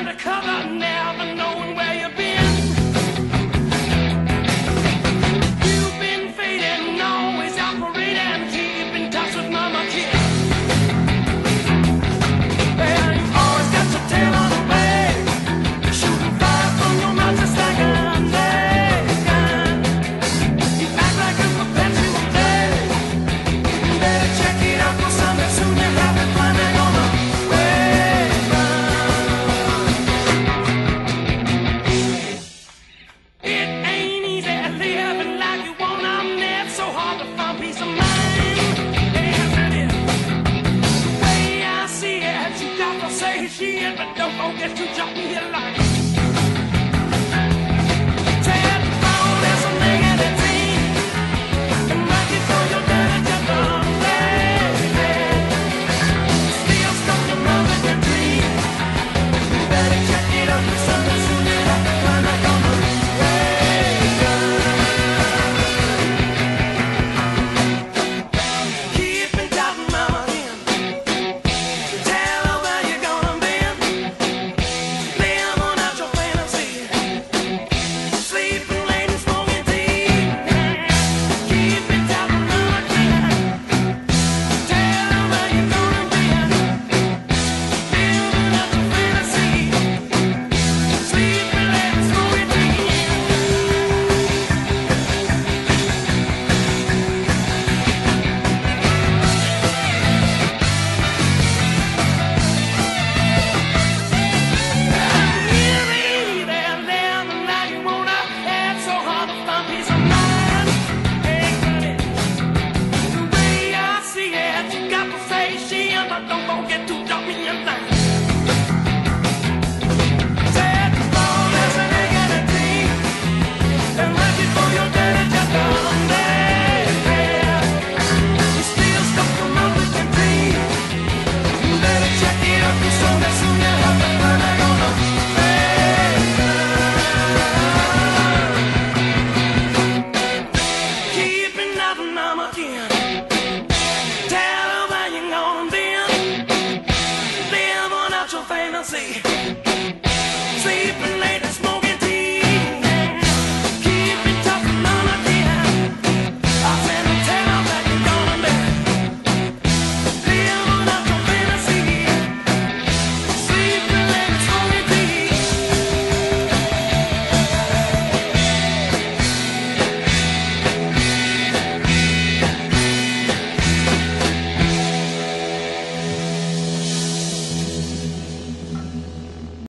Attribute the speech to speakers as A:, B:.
A: undercover, never knowing where you've been. You've been fading, always operating, with Mama And you've always got tail on the way, shooting fire from your mouth just like a. You act like you better check. Don't forget to drop see.